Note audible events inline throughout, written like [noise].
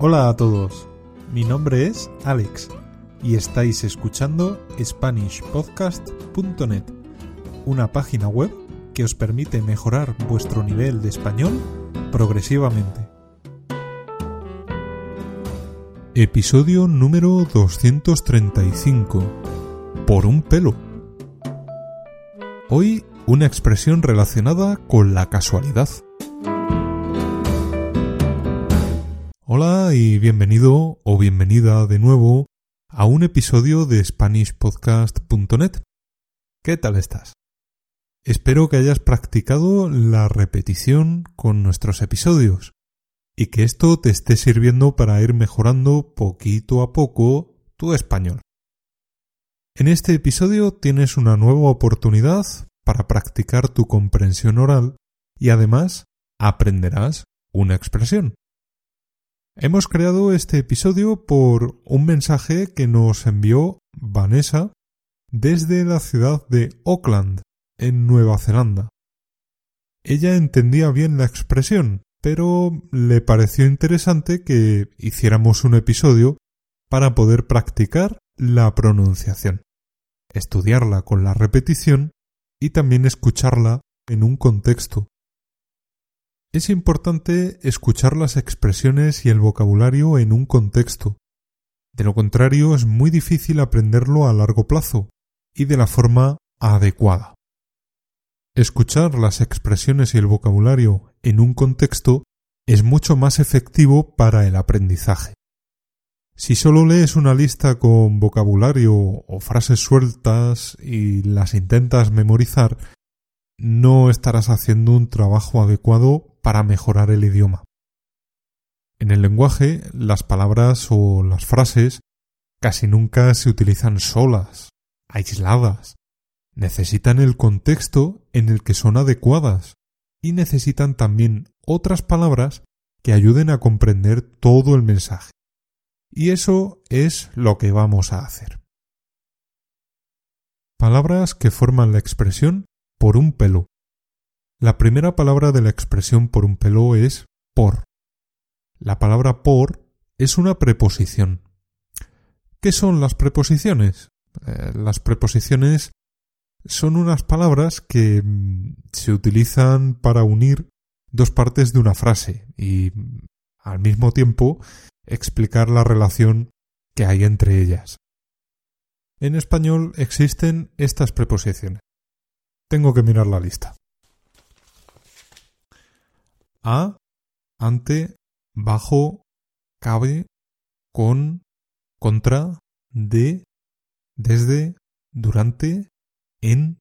Hola a todos, mi nombre es Alex y estáis escuchando SpanishPodcast.net, una página web que os permite mejorar vuestro nivel de español progresivamente. Episodio número 235. Por un pelo. Hoy una expresión relacionada con la casualidad. Hola y bienvenido o bienvenida de nuevo a un episodio de SpanishPodcast.net. ¿Qué tal estás? Espero que hayas practicado la repetición con nuestros episodios y que esto te esté sirviendo para ir mejorando poquito a poco tu español. En este episodio tienes una nueva oportunidad para practicar tu comprensión oral y además aprenderás una expresión. Hemos creado este episodio por un mensaje que nos envió Vanessa desde la ciudad de Auckland, en Nueva Zelanda. Ella entendía bien la expresión, pero le pareció interesante que hiciéramos un episodio para poder practicar la pronunciación, estudiarla con la repetición y también escucharla en un contexto es importante escuchar las expresiones y el vocabulario en un contexto. De lo contrario, es muy difícil aprenderlo a largo plazo y de la forma adecuada. Escuchar las expresiones y el vocabulario en un contexto es mucho más efectivo para el aprendizaje. Si solo lees una lista con vocabulario o frases sueltas y las intentas memorizar, no estarás haciendo un trabajo adecuado para mejorar el idioma. En el lenguaje, las palabras o las frases casi nunca se utilizan solas, aisladas. Necesitan el contexto en el que son adecuadas y necesitan también otras palabras que ayuden a comprender todo el mensaje. Y eso es lo que vamos a hacer. Palabras que forman la expresión por un pelo. La primera palabra de la expresión por un pelo es por. La palabra por es una preposición. ¿Qué son las preposiciones? Eh, las preposiciones son unas palabras que mm, se utilizan para unir dos partes de una frase y mm, al mismo tiempo explicar la relación que hay entre ellas. En español existen estas preposiciones. Tengo que mirar la lista. A, ante, bajo, cabe, con, contra, de, desde, durante, en,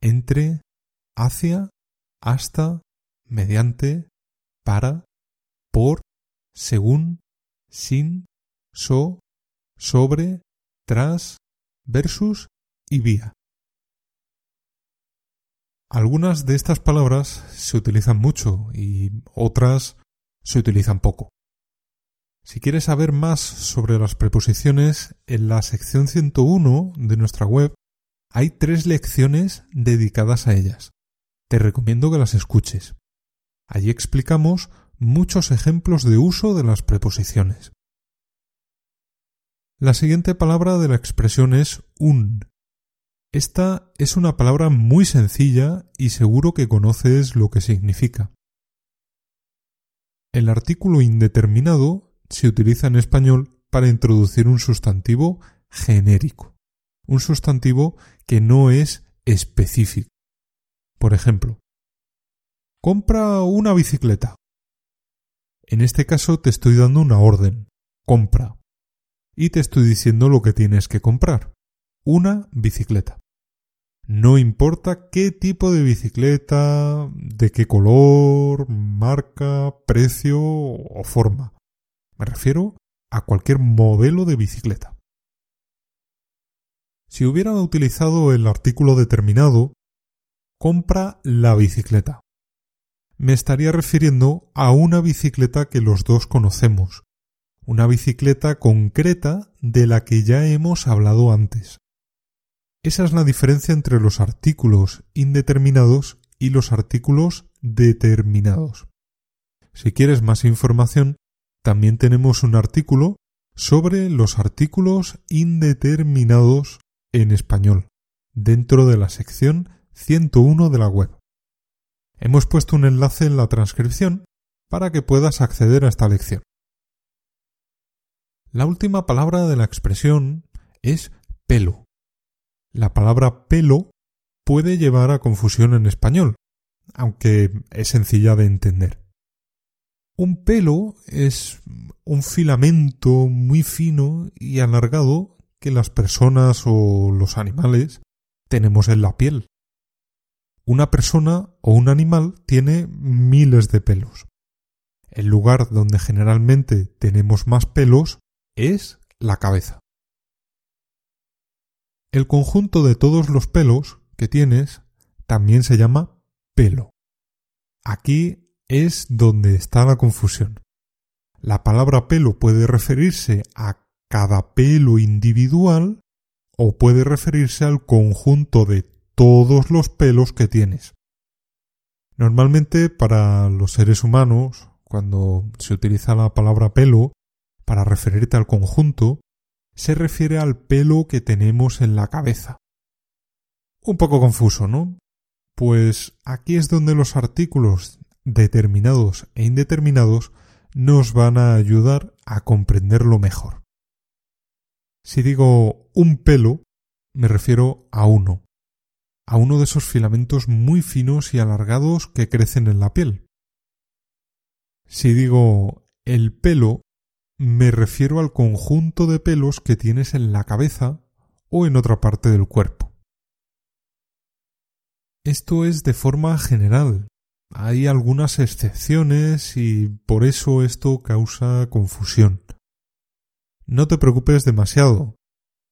entre, hacia, hasta, mediante, para, por, según, sin, so, sobre, tras, versus y vía. Algunas de estas palabras se utilizan mucho y otras se utilizan poco. Si quieres saber más sobre las preposiciones, en la sección 101 de nuestra web hay tres lecciones dedicadas a ellas. Te recomiendo que las escuches. Allí explicamos muchos ejemplos de uso de las preposiciones. La siguiente palabra de la expresión es un. Esta es una palabra muy sencilla y seguro que conoces lo que significa. El artículo indeterminado se utiliza en español para introducir un sustantivo genérico, un sustantivo que no es específico. Por ejemplo, compra una bicicleta. En este caso te estoy dando una orden, compra, y te estoy diciendo lo que tienes que comprar, una bicicleta. No importa qué tipo de bicicleta, de qué color, marca, precio o forma. Me refiero a cualquier modelo de bicicleta. Si hubiera utilizado el artículo determinado, compra la bicicleta. Me estaría refiriendo a una bicicleta que los dos conocemos, una bicicleta concreta de la que ya hemos hablado antes. Esa es la diferencia entre los artículos indeterminados y los artículos determinados. Si quieres más información, también tenemos un artículo sobre los artículos indeterminados en español, dentro de la sección 101 de la web. Hemos puesto un enlace en la transcripción para que puedas acceder a esta lección. La última palabra de la expresión es pelo. La palabra pelo puede llevar a confusión en español, aunque es sencilla de entender. Un pelo es un filamento muy fino y alargado que las personas o los animales tenemos en la piel. Una persona o un animal tiene miles de pelos. El lugar donde generalmente tenemos más pelos es la cabeza. El conjunto de todos los pelos que tienes también se llama pelo. Aquí es donde está la confusión. La palabra pelo puede referirse a cada pelo individual o puede referirse al conjunto de todos los pelos que tienes. Normalmente para los seres humanos, cuando se utiliza la palabra pelo para referirte al conjunto, se refiere al pelo que tenemos en la cabeza. Un poco confuso, ¿no? Pues aquí es donde los artículos determinados e indeterminados nos van a ayudar a comprenderlo mejor. Si digo un pelo, me refiero a uno, a uno de esos filamentos muy finos y alargados que crecen en la piel. Si digo el pelo, me refiero al conjunto de pelos que tienes en la cabeza o en otra parte del cuerpo. Esto es de forma general. Hay algunas excepciones y por eso esto causa confusión. No te preocupes demasiado.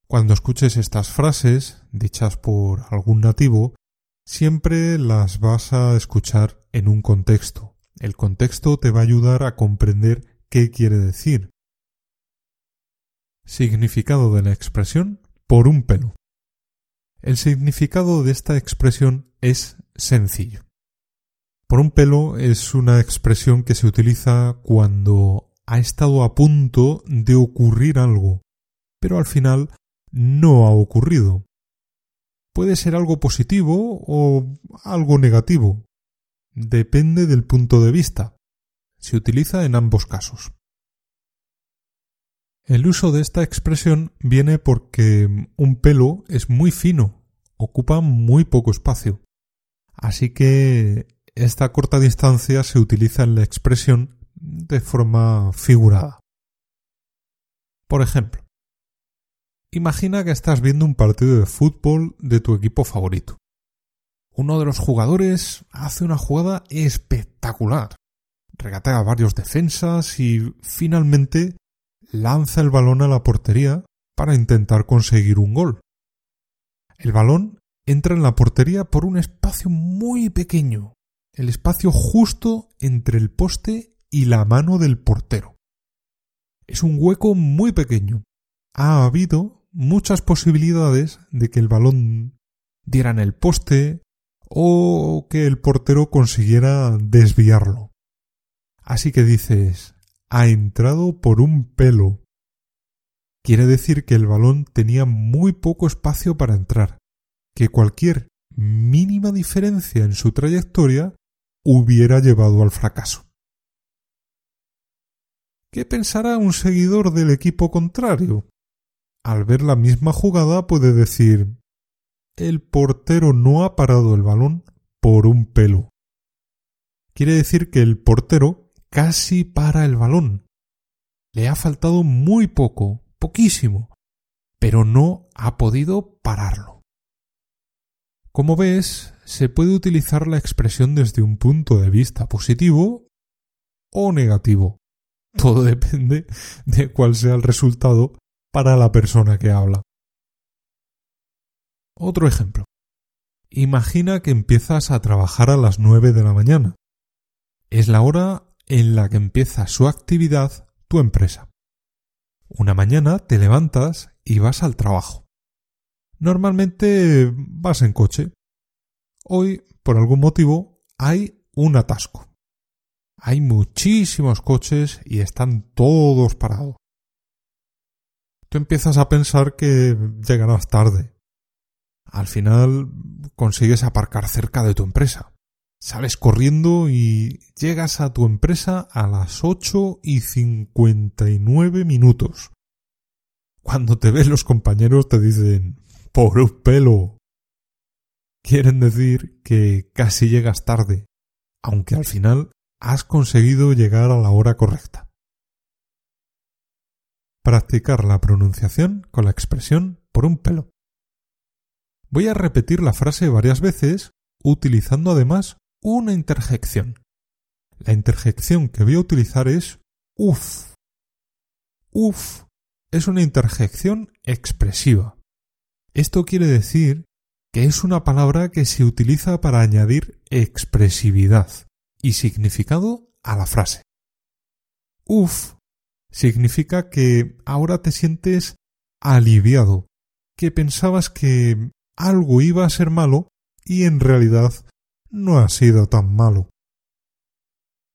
Cuando escuches estas frases, dichas por algún nativo, siempre las vas a escuchar en un contexto. El contexto te va a ayudar a comprender qué quiere decir. Significado de la expresión por un pelo. El significado de esta expresión es sencillo. Por un pelo es una expresión que se utiliza cuando ha estado a punto de ocurrir algo, pero al final no ha ocurrido. Puede ser algo positivo o algo negativo. Depende del punto de vista. Se utiliza en ambos casos. El uso de esta expresión viene porque un pelo es muy fino, ocupa muy poco espacio. Así que esta corta distancia se utiliza en la expresión de forma figurada. Por ejemplo, imagina que estás viendo un partido de fútbol de tu equipo favorito. Uno de los jugadores hace una jugada espectacular, regatea varios defensas y finalmente lanza el balón a la portería para intentar conseguir un gol. El balón entra en la portería por un espacio muy pequeño, el espacio justo entre el poste y la mano del portero. Es un hueco muy pequeño. Ha habido muchas posibilidades de que el balón diera en el poste o que el portero consiguiera desviarlo. Así que dices, ha entrado por un pelo. Quiere decir que el balón tenía muy poco espacio para entrar, que cualquier mínima diferencia en su trayectoria hubiera llevado al fracaso. ¿Qué pensará un seguidor del equipo contrario? Al ver la misma jugada puede decir el portero no ha parado el balón por un pelo. Quiere decir que el portero casi para el balón. Le ha faltado muy poco, poquísimo, pero no ha podido pararlo. Como ves, se puede utilizar la expresión desde un punto de vista positivo o negativo. Todo [laughs] depende de cuál sea el resultado para la persona que habla. Otro ejemplo. Imagina que empiezas a trabajar a las nueve de la mañana. Es la hora en la que empieza su actividad tu empresa. Una mañana te levantas y vas al trabajo. Normalmente vas en coche. Hoy, por algún motivo, hay un atasco. hay muchísimos coches y están todos parados. Tú empiezas a pensar que llegarás tarde. Al final consigues aparcar cerca de tu empresa. Sales corriendo y llegas a tu empresa a las 8 y 59 minutos. Cuando te ven los compañeros te dicen, por un pelo. Quieren decir que casi llegas tarde, aunque al final has conseguido llegar a la hora correcta. Practicar la pronunciación con la expresión por un pelo. Voy a repetir la frase varias veces utilizando además una interjección. La interjección que voy a utilizar es uf. Uf es una interjección expresiva. Esto quiere decir que es una palabra que se utiliza para añadir expresividad y significado a la frase. Uf significa que ahora te sientes aliviado, que pensabas que algo iba a ser malo y en realidad no ha sido tan malo.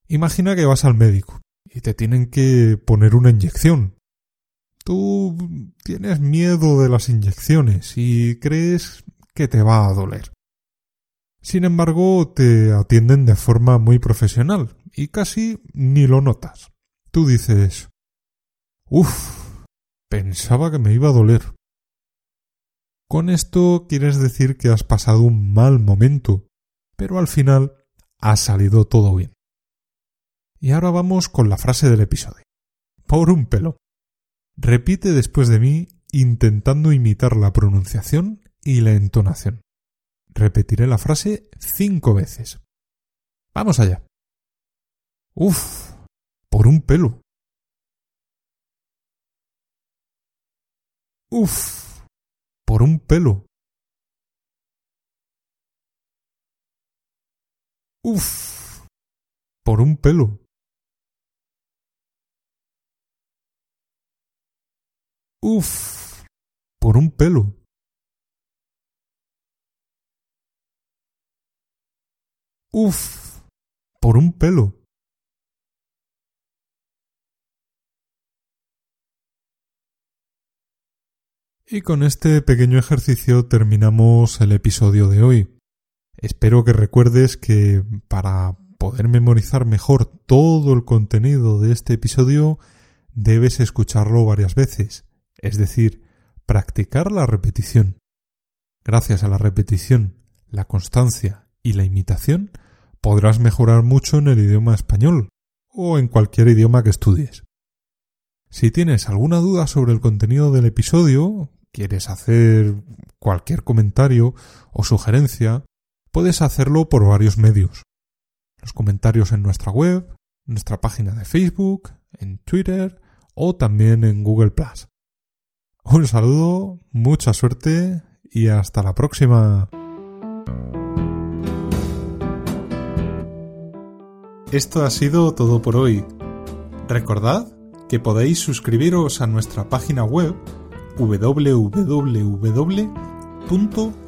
Imagina que vas al médico y te tienen que poner una inyección. Tú tienes miedo de las inyecciones y crees que te va a doler. Sin embargo, te atienden de forma muy profesional y casi ni lo notas. Tú dices Uf, pensaba que me iba a doler. Con esto quieres decir que has pasado un mal momento, pero al final ha salido todo bien. Y ahora vamos con la frase del episodio. Por un pelo. Repite después de mí intentando imitar la pronunciación y la entonación. Repetiré la frase cinco veces. Vamos allá. Uf, por un pelo. Uf, por un pelo. Uf, por un pelo. Uf, por un pelo. Uf, por un pelo. Y con este pequeño ejercicio terminamos el episodio de hoy. Espero que recuerdes que para poder memorizar mejor todo el contenido de este episodio debes escucharlo varias veces, es decir, practicar la repetición. Gracias a la repetición, la constancia y la imitación, podrás mejorar mucho en el idioma español o en cualquier idioma que estudies. Si tienes alguna duda sobre el contenido del episodio, quieres hacer cualquier comentario o sugerencia, puedes hacerlo por varios medios. Los comentarios en nuestra web, nuestra página de Facebook, en Twitter o también en Google ⁇ Un saludo, mucha suerte y hasta la próxima. Esto ha sido todo por hoy. Recordad que podéis suscribiros a nuestra página web